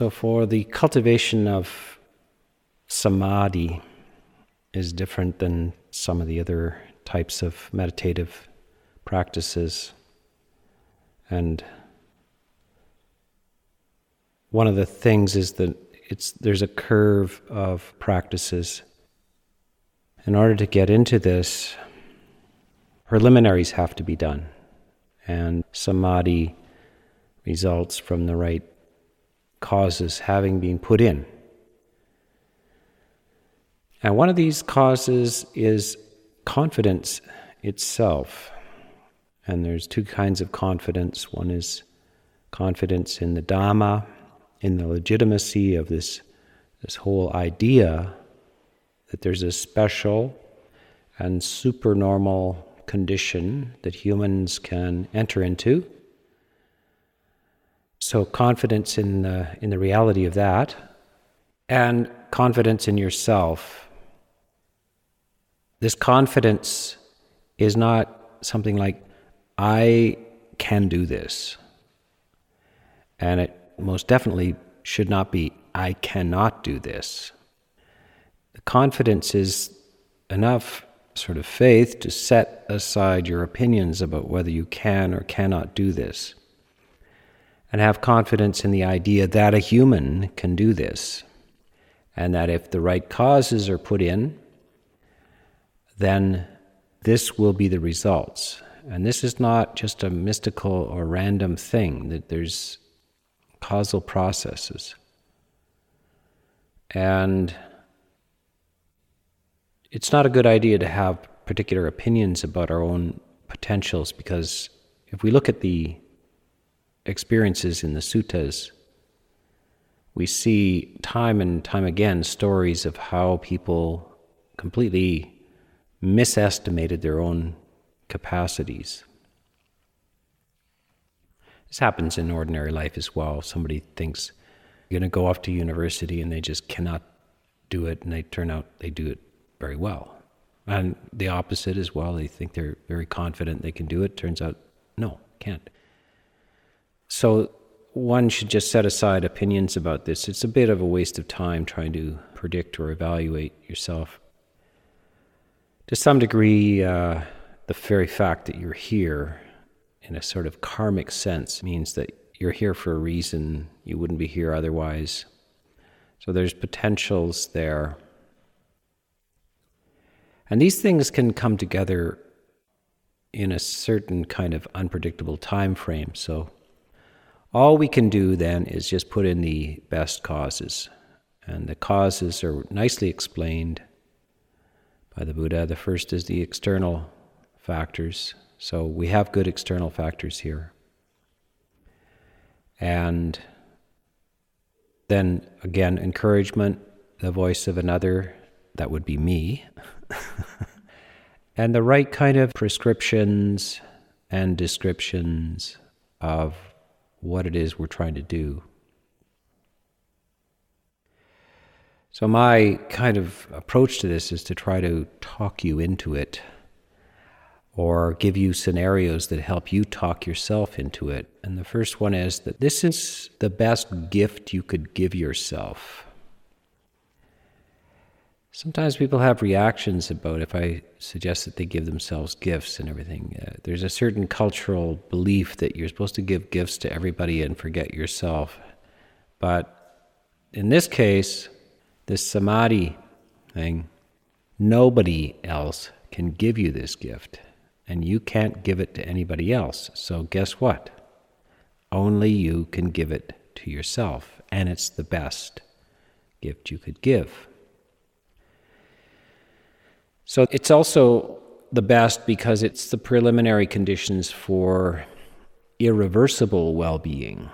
So, for the cultivation of samadhi is different than some of the other types of meditative practices. And one of the things is that it's, there's a curve of practices. In order to get into this, preliminaries have to be done. And samadhi results from the right causes having been put in. And one of these causes is confidence itself. And there's two kinds of confidence. One is confidence in the Dhamma, in the legitimacy of this, this whole idea that there's a special and supernormal condition that humans can enter into so confidence in the, in the reality of that and confidence in yourself. This confidence is not something like, I can do this. And it most definitely should not be, I cannot do this. The confidence is enough sort of faith to set aside your opinions about whether you can or cannot do this and have confidence in the idea that a human can do this, and that if the right causes are put in, then this will be the results. And this is not just a mystical or random thing, that there's causal processes. And it's not a good idea to have particular opinions about our own potentials because if we look at the experiences in the suttas, we see time and time again stories of how people completely misestimated their own capacities. This happens in ordinary life as well. Somebody thinks you're going to go off to university and they just cannot do it, and they turn out they do it very well. And the opposite as well. They think they're very confident they can do it. Turns out, no, can't. So one should just set aside opinions about this. It's a bit of a waste of time trying to predict or evaluate yourself. To some degree, uh, the very fact that you're here in a sort of karmic sense means that you're here for a reason. You wouldn't be here otherwise. So there's potentials there. And these things can come together in a certain kind of unpredictable time frame. So all we can do then is just put in the best causes. And the causes are nicely explained by the Buddha. The first is the external factors. So we have good external factors here. And then again, encouragement, the voice of another, that would be me. and the right kind of prescriptions and descriptions of what it is we're trying to do. So, my kind of approach to this is to try to talk you into it or give you scenarios that help you talk yourself into it. And the first one is that this is the best gift you could give yourself. Sometimes people have reactions about if I suggest that they give themselves gifts and everything. Uh, there's a certain cultural belief that you're supposed to give gifts to everybody and forget yourself. But in this case, this samadhi thing, nobody else can give you this gift, and you can't give it to anybody else. So, guess what? Only you can give it to yourself, and it's the best gift you could give. So it's also the best because it's the preliminary conditions for irreversible well being.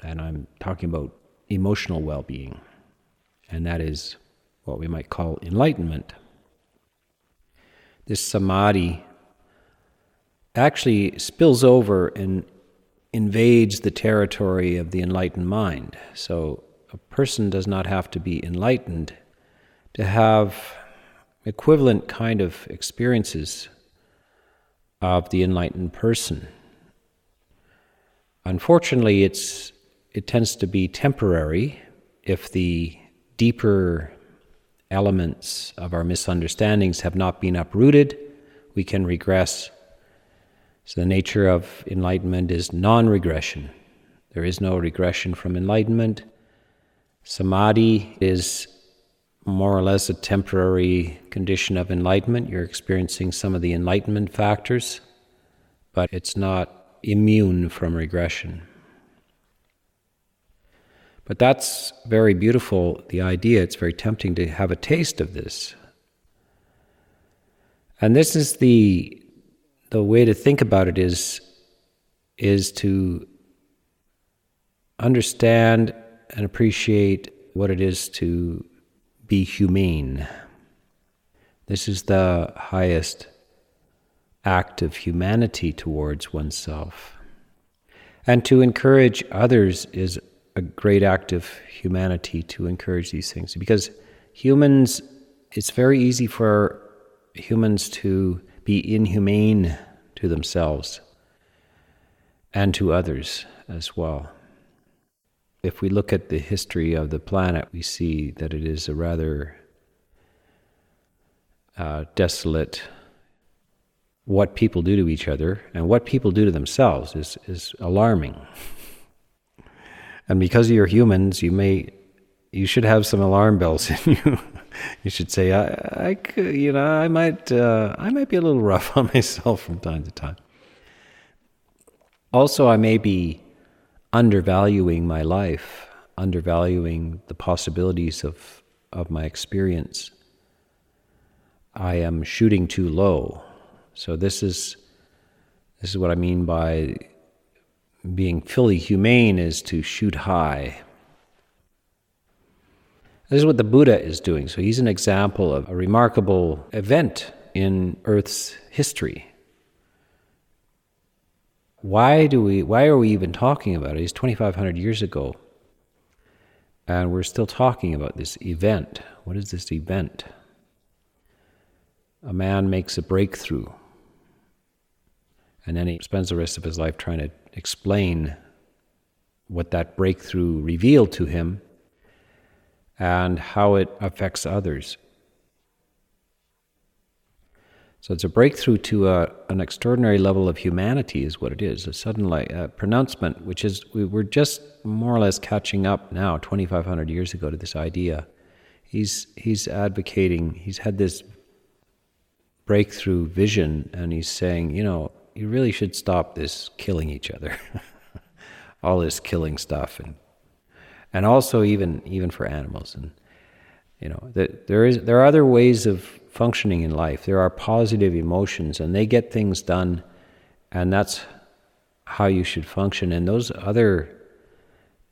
And I'm talking about emotional well being. And that is what we might call enlightenment. This samadhi actually spills over and invades the territory of the enlightened mind. So a person does not have to be enlightened to have equivalent kind of experiences of the enlightened person. Unfortunately, it's it tends to be temporary if the deeper elements of our misunderstandings have not been uprooted, we can regress. So, the nature of enlightenment is non regression. There is no regression from enlightenment. Samadhi is more or less a temporary condition of enlightenment. You're experiencing some of the enlightenment factors, but it's not immune from regression. But that's very beautiful, the idea. It's very tempting to have a taste of this. And this is the the way to think about it is is to understand and appreciate what it is to be humane. This is the highest act of humanity towards oneself. And to encourage others is a great act of humanity to encourage these things because humans, it's very easy for humans to be inhumane to themselves and to others as well. If we look at the history of the planet, we see that it is a rather uh, desolate. What people do to each other and what people do to themselves is, is alarming. And because you're humans, you may, you should have some alarm bells in you. you should say, I, I you know, I might, uh, I might be a little rough on myself from time to time. Also, I may be undervaluing my life, undervaluing the possibilities of, of my experience. I am shooting too low. So this is this is what I mean by being fully humane is to shoot high. This is what the Buddha is doing. So he's an example of a remarkable event in Earth's history. Why do we why are we even talking about it? it's 2500 years ago. And we're still talking about this event. What is this event? A man makes a breakthrough. And then he spends the rest of his life trying to explain what that breakthrough revealed to him and how it affects others. So it's a breakthrough to a, an extraordinary level of humanity, is what it is. A sudden like, a pronouncement, which is we, we're just more or less catching up now, 2,500 years ago, to this idea. He's he's advocating. He's had this breakthrough vision, and he's saying, you know, you really should stop this killing each other, all this killing stuff, and and also even even for animals, and you know that there is there are other ways of functioning in life. There are positive emotions, and they get things done, and that's how you should function. And those other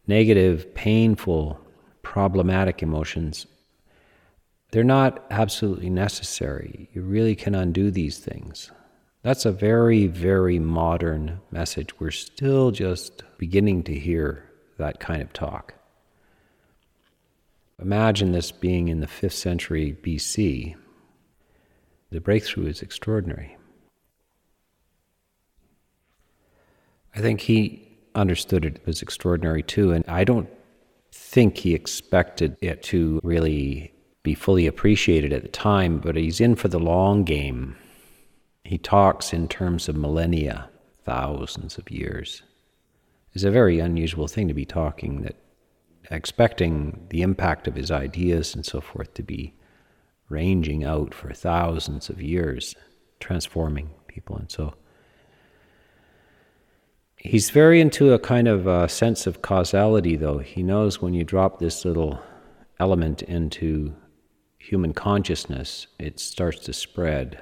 negative, painful, problematic emotions, they're not absolutely necessary. You really can undo these things. That's a very, very modern message. We're still just beginning to hear that kind of talk. Imagine this being in the 5th century BC. The breakthrough is extraordinary. I think he understood it was extraordinary too, and I don't think he expected it to really be fully appreciated at the time, but he's in for the long game. He talks in terms of millennia, thousands of years. It's a very unusual thing to be talking that expecting the impact of his ideas and so forth to be ranging out for thousands of years, transforming people. And so he's very into a kind of a sense of causality, though. He knows when you drop this little element into human consciousness, it starts to spread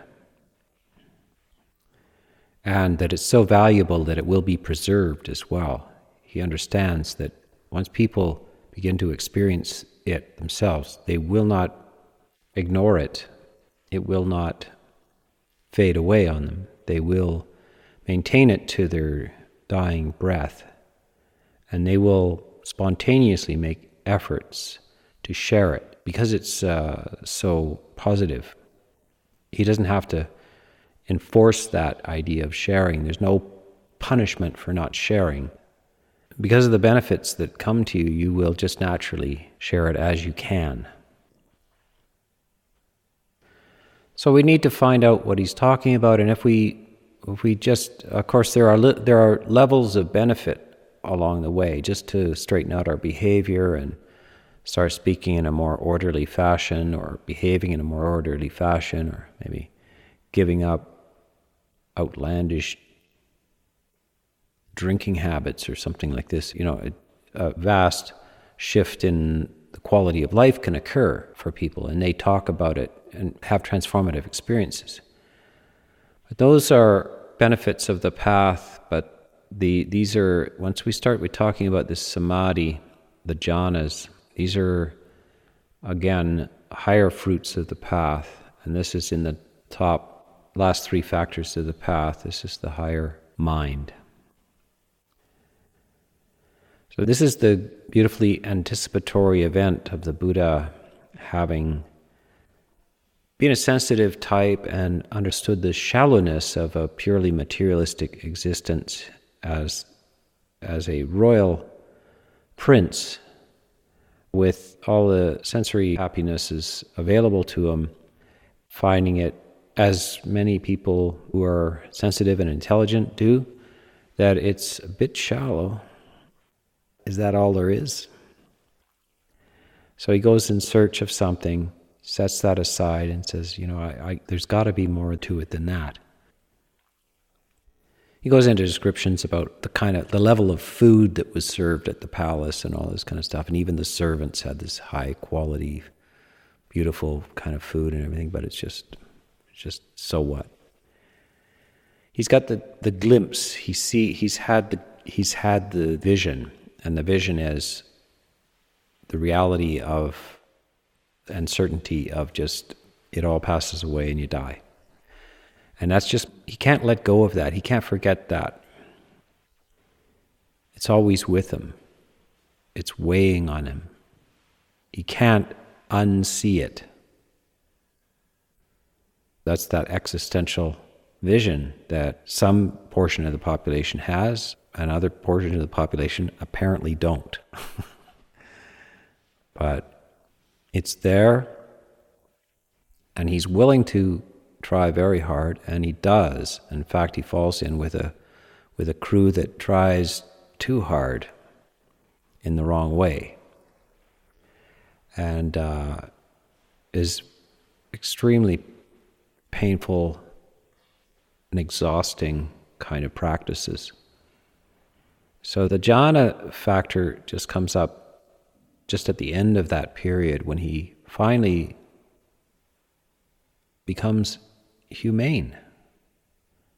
and that it's so valuable that it will be preserved as well. He understands that once people begin to experience it themselves, they will not ignore it, it will not fade away on them. They will maintain it to their dying breath, and they will spontaneously make efforts to share it because it's uh, so positive. He doesn't have to enforce that idea of sharing. There's no punishment for not sharing. because of the benefits that come to you, you will just naturally share it as you can. So we need to find out what he's talking about, and if we if we just, of course, there are there are levels of benefit along the way, just to straighten out our behavior and start speaking in a more orderly fashion, or behaving in a more orderly fashion, or maybe giving up outlandish drinking habits or something like this. You know, a vast shift in the quality of life can occur for people, and they talk about it and have transformative experiences. But those are benefits of the path, but the these are once we start with talking about this samadhi, the jhanas, these are again higher fruits of the path, and this is in the top last three factors of the path. This is the higher mind. So this is the beautifully anticipatory event of the Buddha having being a sensitive type and understood the shallowness of a purely materialistic existence as, as a royal prince with all the sensory happinesses available to him, finding it, as many people who are sensitive and intelligent do, that it's a bit shallow. Is that all there is? So he goes in search of something sets that aside and says, you know, I, I, there's got to be more to it than that. He goes into descriptions about the kind of the level of food that was served at the palace and all this kind of stuff, and even the servants had this high quality, beautiful kind of food and everything. But it's just, it's just so what? He's got the the glimpse. He see he's had the he's had the vision, and the vision is the reality of and certainty of just it all passes away and you die. And that's just, he can't let go of that. He can't forget that. It's always with him, it's weighing on him. He can't unsee it. That's that existential vision that some portion of the population has, and other portion of the population apparently don't. but it's there, and he's willing to try very hard, and he does. In fact, he falls in with a with a crew that tries too hard in the wrong way, and uh, is extremely painful and exhausting kind of practices. So the jhana factor just comes up just at the end of that period when he finally becomes humane.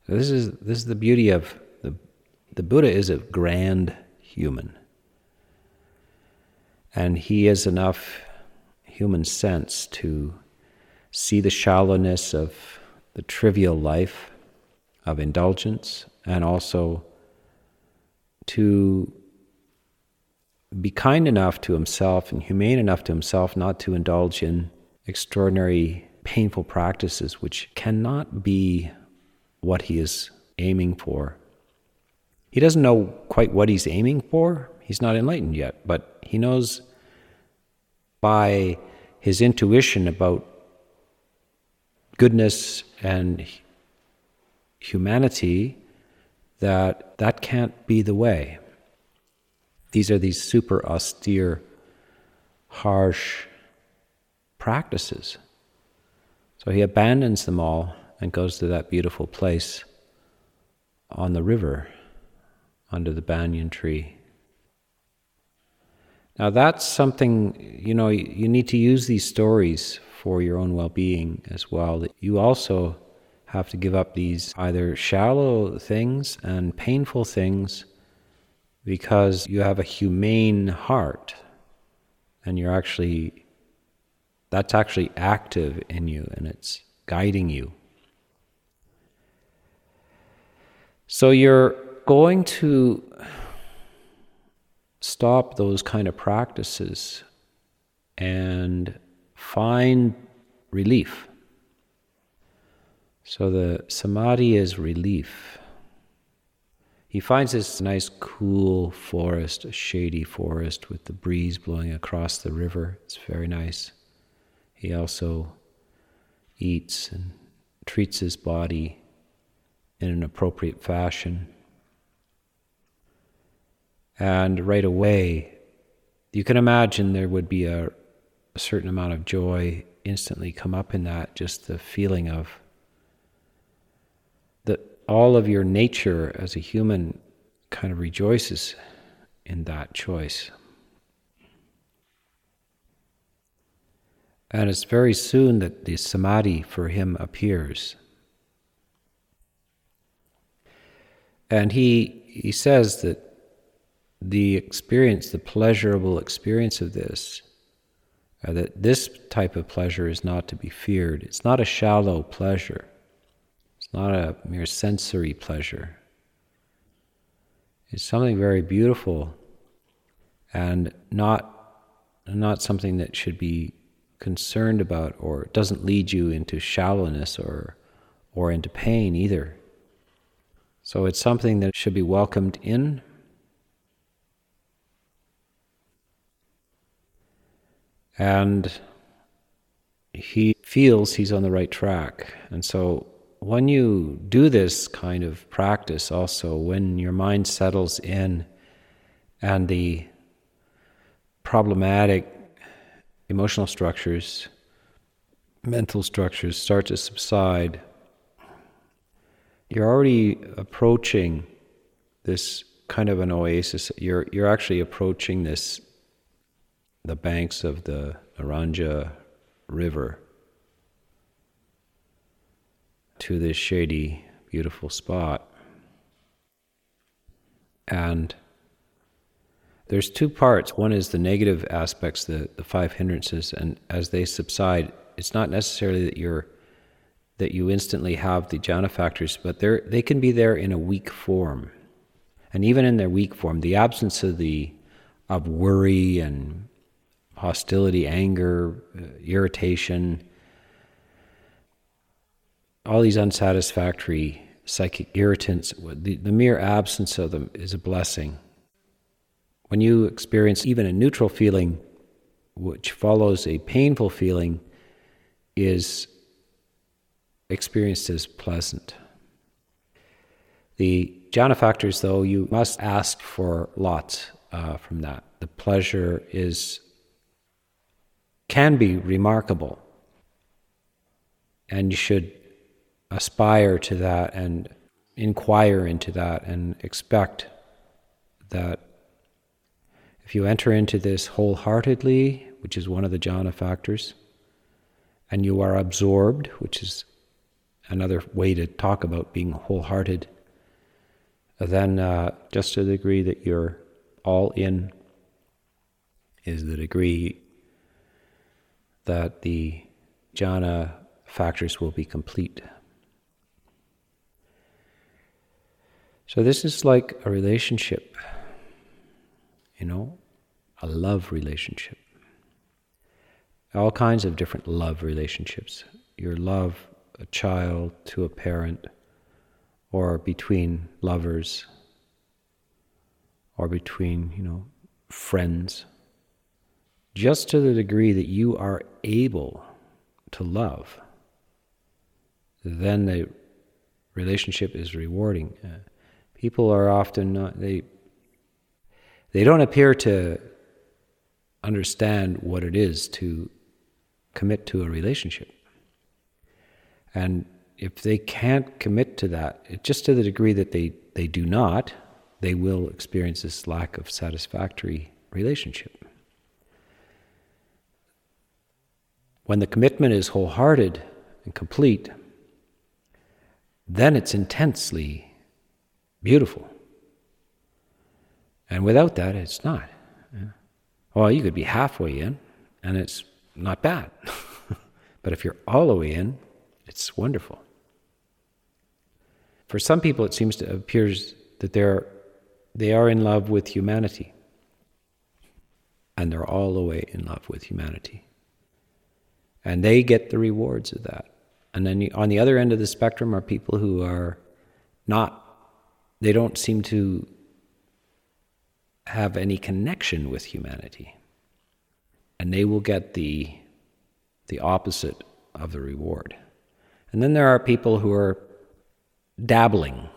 this is this is the beauty of the the Buddha is a grand human. And he has enough human sense to see the shallowness of the trivial life of indulgence and also to be kind enough to himself and humane enough to himself not to indulge in extraordinary painful practices which cannot be what he is aiming for. He doesn't know quite what he's aiming for. He's not enlightened yet, but he knows by his intuition about goodness and humanity that that can't be the way. These are these super austere, harsh practices. So he abandons them all and goes to that beautiful place on the river under the banyan tree. Now, that's something, you know, you need to use these stories for your own well being as well. You also have to give up these either shallow things and painful things because you have a humane heart and you're actually, that's actually active in you and it's guiding you. So you're going to stop those kind of practices and find relief. So the samadhi is relief. He finds this nice, cool forest, a shady forest with the breeze blowing across the river. It's very nice. He also eats and treats his body in an appropriate fashion. And right away, you can imagine there would be a, a certain amount of joy instantly come up in that, just the feeling of all of your nature as a human kind of rejoices in that choice. And it's very soon that the samadhi for him appears. And he, he says that the experience, the pleasurable experience of this, uh, that this type of pleasure is not to be feared. It's not a shallow pleasure not a mere sensory pleasure. It's something very beautiful and not, not something that should be concerned about or doesn't lead you into shallowness or, or into pain either. So it's something that should be welcomed in. And he feels he's on the right track. And so when you do this kind of practice, also, when your mind settles in and the problematic emotional structures, mental structures start to subside, you're already approaching this kind of an oasis. You're, you're actually approaching this, the banks of the Naranja River to this shady, beautiful spot. And there's two parts. One is the negative aspects, the, the five hindrances, and as they subside, it's not necessarily that you're that you instantly have the jhana factors, but they they can be there in a weak form. And even in their weak form, the absence of the of worry and hostility, anger, uh, irritation, all these unsatisfactory psychic irritants, the, the mere absence of them is a blessing. When you experience even a neutral feeling, which follows a painful feeling, is experienced as pleasant. The jhana factors, though, you must ask for lots uh, from that. The pleasure is can be remarkable, and you should aspire to that and inquire into that and expect that if you enter into this wholeheartedly, which is one of the jhana factors, and you are absorbed, which is another way to talk about being wholehearted, then uh, just to the degree that you're all in is the degree that the jhana factors will be complete. So, this is like a relationship, you know, a love relationship. All kinds of different love relationships. Your love, a child to a parent, or between lovers, or between, you know, friends. Just to the degree that you are able to love, then the relationship is rewarding. Uh, People are often not they they don't appear to understand what it is to commit to a relationship. And if they can't commit to that just to the degree that they they do not they will experience this lack of satisfactory relationship. When the commitment is wholehearted and complete then it's intensely beautiful. And without that, it's not. Well, you could be halfway in, and it's not bad. but if you're all the way in, it's wonderful. For some people, it seems to appears that they're they are in love with humanity, and they're all the way in love with humanity, and they get the rewards of that. And then on the other end of the spectrum are people who are not they don't seem to have any connection with humanity. And they will get the, the opposite of the reward. And then there are people who are dabbling,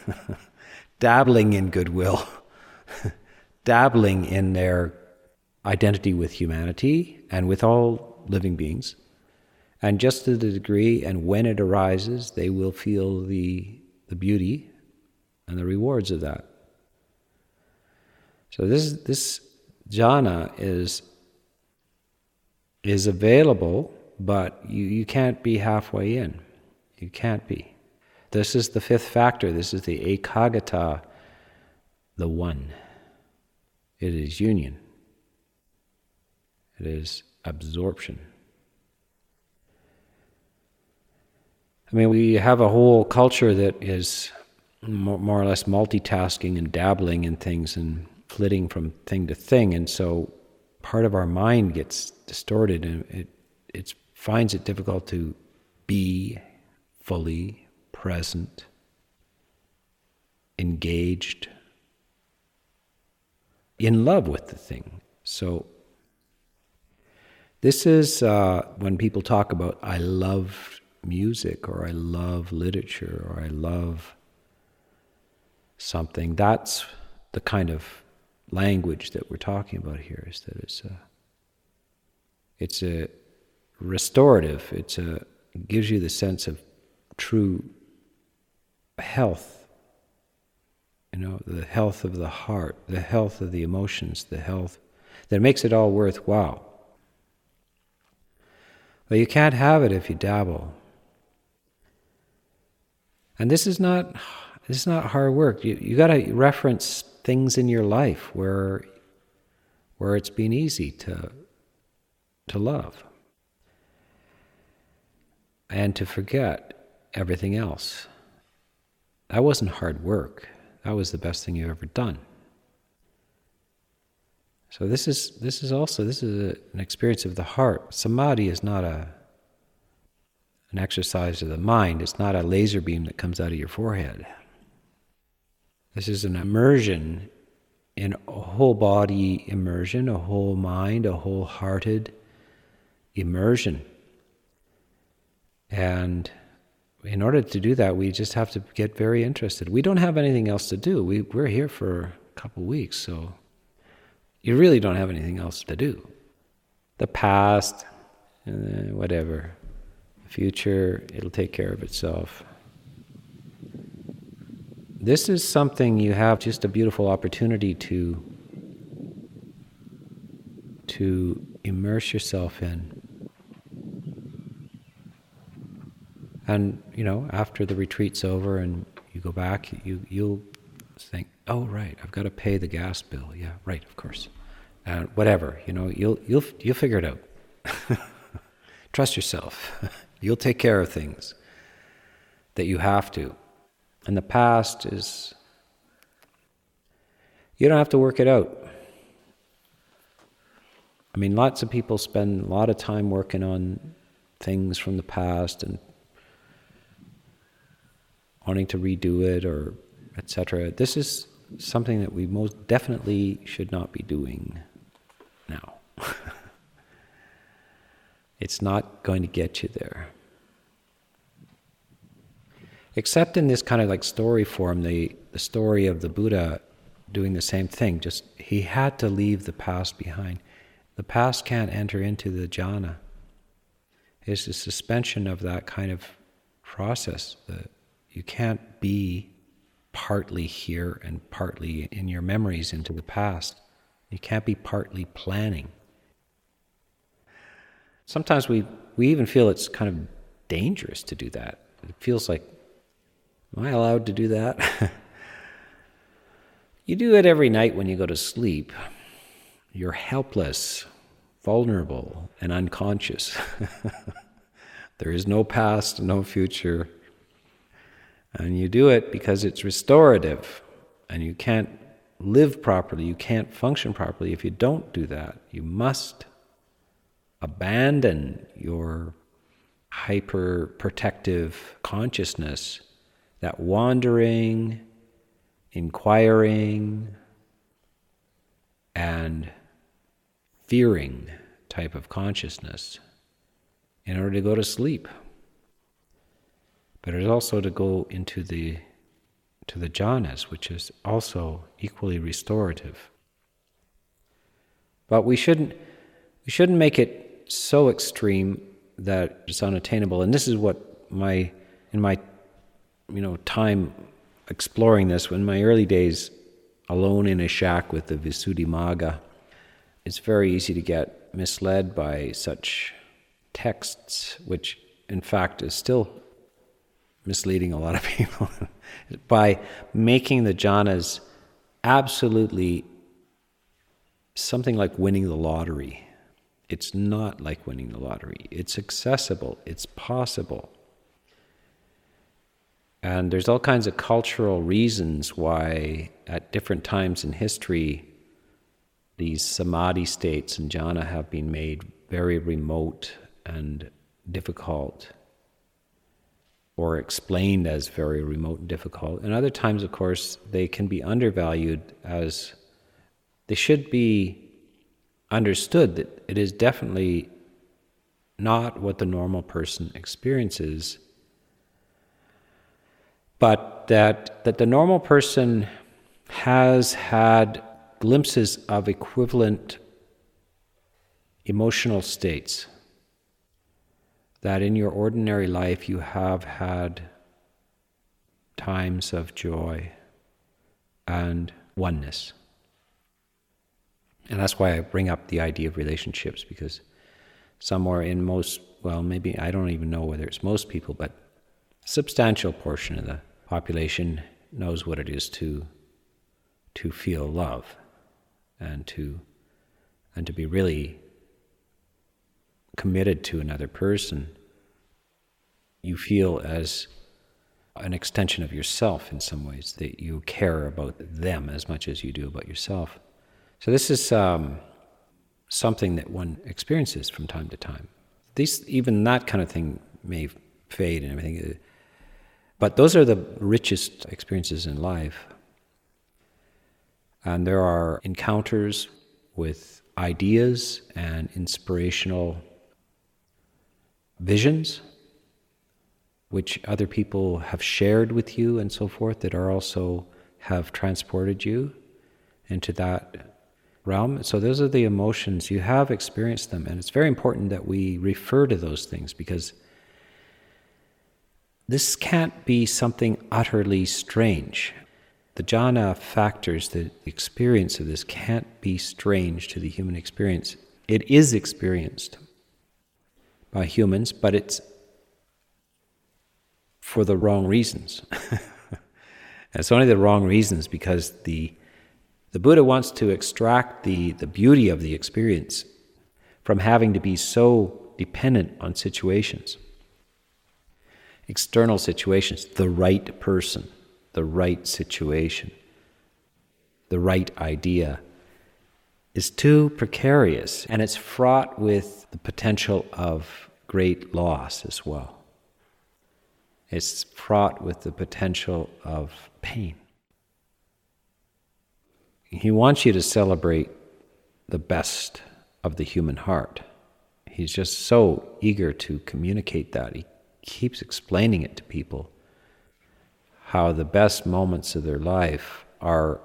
dabbling in goodwill, dabbling in their identity with humanity and with all living beings. And just to the degree and when it arises, they will feel the, the beauty and the rewards of that. So this this jhana is is available, but you, you can't be halfway in. You can't be. This is the fifth factor. This is the ekaggata, the one. It is union. It is absorption. I mean, we have a whole culture that is more or less multitasking and dabbling in things and flitting from thing to thing, and so part of our mind gets distorted, and it it finds it difficult to be fully present, engaged, in love with the thing. So this is uh, when people talk about I love music or I love literature or I love something. That's the kind of language that we're talking about here. Is that it's a it's a restorative. It's a it gives you the sense of true health. You know, the health of the heart, the health of the emotions, the health that makes it all worthwhile. But you can't have it if you dabble. And this is not this is not hard work. You you got to reference things in your life where where it's been easy to to love and to forget everything else. That wasn't hard work. That was the best thing you've ever done. So this is this is also this is a, an experience of the heart. Samadhi is not a an exercise of the mind. It's not a laser beam that comes out of your forehead. This is an immersion in a whole body immersion, a whole mind, a whole hearted immersion. And in order to do that, we just have to get very interested. We don't have anything else to do. We, we're here for a couple weeks, so you really don't have anything else to do. The past, uh, whatever. The future, it'll take care of itself. This is something you have just a beautiful opportunity to to immerse yourself in. And you know, after the retreat's over and you go back, you you'll think, "Oh, right, I've got to pay the gas bill." Yeah, right, of course. And whatever, you know, you'll you'll you'll figure it out. Trust yourself. you'll take care of things that you have to. And the past is you don't have to work it out. I mean, lots of people spend a lot of time working on things from the past and wanting to redo it or etc. This is something that we most definitely should not be doing now. it's not going to get you there. Except in this kind of like story form, the, the story of the Buddha doing the same thing, just he had to leave the past behind. The past can't enter into the jhana. It's the suspension of that kind of process that you can't be partly here and partly in your memories into the past. You can't be partly planning. Sometimes we, we even feel it's kind of dangerous to do that. It feels like, am I allowed to do that? you do it every night when you go to sleep. You're helpless, vulnerable, and unconscious. there is no past, no future. And you do it because it's restorative, and you can't live properly, you can't function properly if you don't do that. You must abandon your hyper protective consciousness, that wandering, inquiring and fearing type of consciousness in order to go to sleep. But it's also to go into the to the jhanas, which is also equally restorative. But we shouldn't we shouldn't make it so extreme that it's unattainable. And this is what my in my you know time exploring this, in my early days alone in a shack with the Visuddhimagga, it's very easy to get misled by such texts, which in fact is still misleading a lot of people, by making the jhanas absolutely something like winning the lottery. It's not like winning the lottery. It's accessible, it's possible. And there's all kinds of cultural reasons why, at different times in history, these samadhi states and jhana have been made very remote and difficult, or explained as very remote and difficult. And other times, of course, they can be undervalued as they should be understood that it is definitely not what the normal person experiences but that, that the normal person has had glimpses of equivalent emotional states. That in your ordinary life you have had times of joy and oneness. And that's why I bring up the idea of relationships, because somewhere in most, well, maybe I don't even know whether it's most people, but a substantial portion of the population knows what it is to to feel love and to and to be really committed to another person you feel as an extension of yourself in some ways that you care about them as much as you do about yourself. So this is um, something that one experiences from time to time. These even that kind of thing may fade and everything but those are the richest experiences in life. And there are encounters with ideas and inspirational visions, which other people have shared with you and so forth, that are also have transported you into that realm. So those are the emotions you have experienced them, and it's very important that we refer to those things because this can't be something utterly strange. The jhana factors, the experience of this can't be strange to the human experience. It is experienced by humans, but it's for the wrong reasons. it's only the wrong reasons because the the Buddha wants to extract the, the beauty of the experience from having to be so dependent on situations external situations, the right person, the right situation, the right idea is too precarious and it's fraught with the potential of great loss as well. It's fraught with the potential of pain. He wants you to celebrate the best of the human heart. He's just so eager to communicate that. He keeps explaining it to people how the best moments of their life are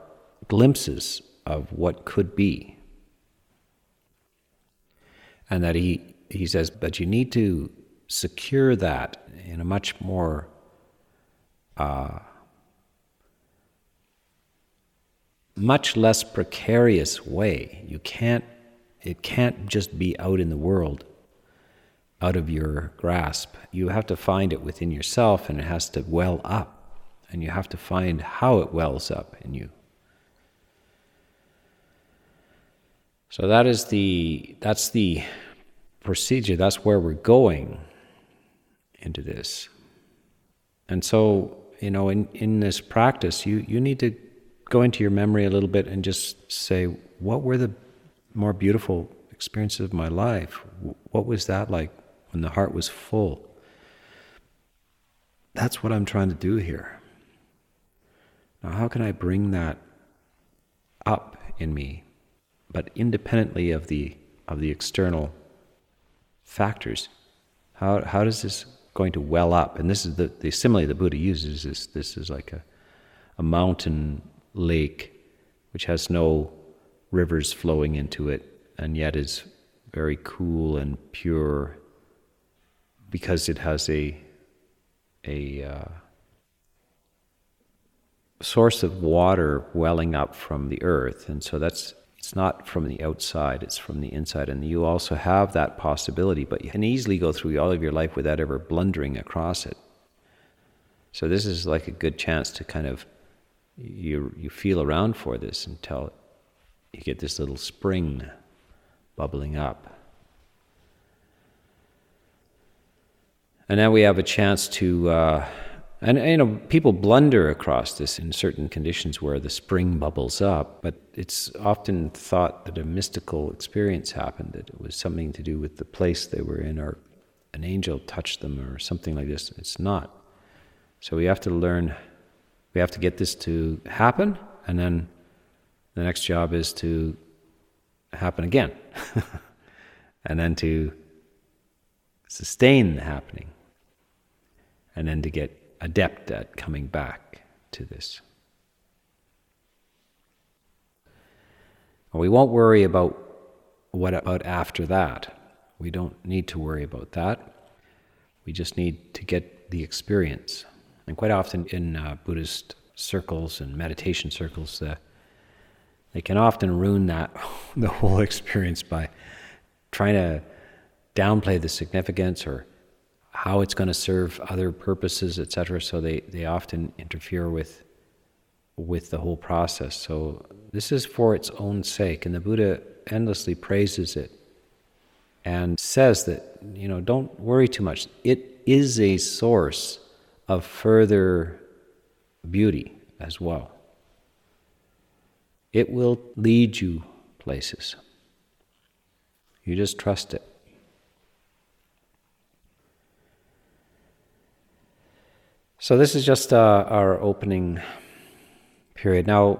glimpses of what could be. And that he, he says, but you need to secure that in a much more uh, much less precarious way. You can't, it can't just be out in the world out of your grasp. You have to find it within yourself and it has to well up. And you have to find how it wells up in you. So that is the that's the procedure, that's where we're going into this. And so, you know, in, in this practice, you, you need to go into your memory a little bit and just say, what were the more beautiful experiences of my life? What was that like when the heart was full. That's what I'm trying to do here. Now, how can I bring that up in me, but independently of the of the external factors? How how does this going to well up? And this is the, the simile the Buddha uses is this is like a a mountain lake which has no rivers flowing into it and yet is very cool and pure because it has a a uh, source of water welling up from the earth, and so that's it's not from the outside; it's from the inside. And you also have that possibility, but you can easily go through all of your life without ever blundering across it. So this is like a good chance to kind of you you feel around for this until you get this little spring bubbling up. And now we have a chance to, uh, and you know, people blunder across this in certain conditions where the spring bubbles up, but it's often thought that a mystical experience happened, that it was something to do with the place they were in, or an angel touched them, or something like this. It's not. So we have to learn, we have to get this to happen, and then the next job is to happen again, and then to sustain the happening and then to get adept at coming back to this. We won't worry about what about after that. We don't need to worry about that. We just need to get the experience. And quite often in uh, Buddhist circles and meditation circles, uh, they can often ruin that the whole experience by trying to downplay the significance or how it's going to serve other purposes, etc. So they, they often interfere with with the whole process. So this is for its own sake, and the Buddha endlessly praises it and says that you know don't worry too much. It is a source of further beauty as well. It will lead you places. You just trust it. So this is just uh, our opening period. Now,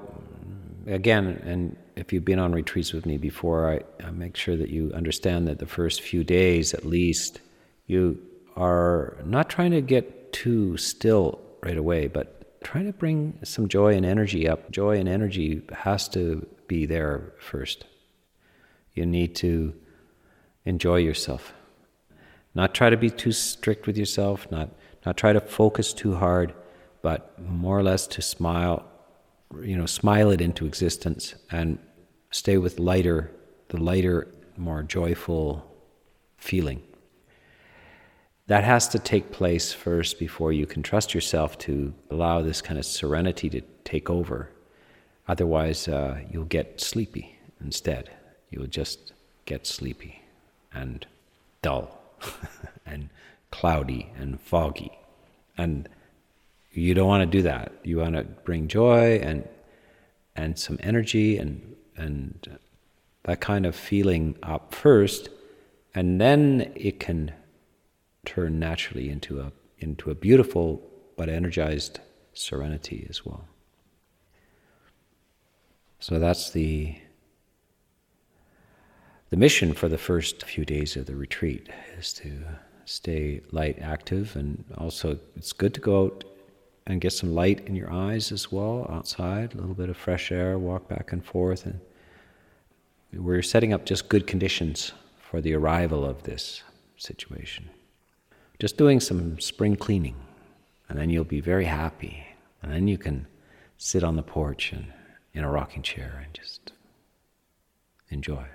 again, and if you've been on retreats with me before, I, I, make sure that you understand that the first few days, at least, you are not trying to get too still right away, but trying to bring some joy and energy up. Joy and energy has to be there first. You need to enjoy yourself. Not try to be too strict with yourself, not not try to focus too hard, but more or less to smile, you know, smile it into existence and stay with lighter, the lighter, more joyful feeling. That has to take place first before you can trust yourself to allow this kind of serenity to take over. Otherwise, uh, you'll get sleepy instead. You'll just get sleepy and dull and cloudy and foggy. And you don't want to do that. You want to bring joy and and some energy and and that kind of feeling up first, and then it can turn naturally into a into a beautiful but energized serenity as well. So that's the the mission for the first few days of the retreat is to stay light active. And also, it's good to go out and get some light in your eyes as well outside, a little bit of fresh air, walk back and forth. And we're setting up just good conditions for the arrival of this situation. Just doing some spring cleaning, and then you'll be very happy. And then you can sit on the porch and in a rocking chair and just enjoy.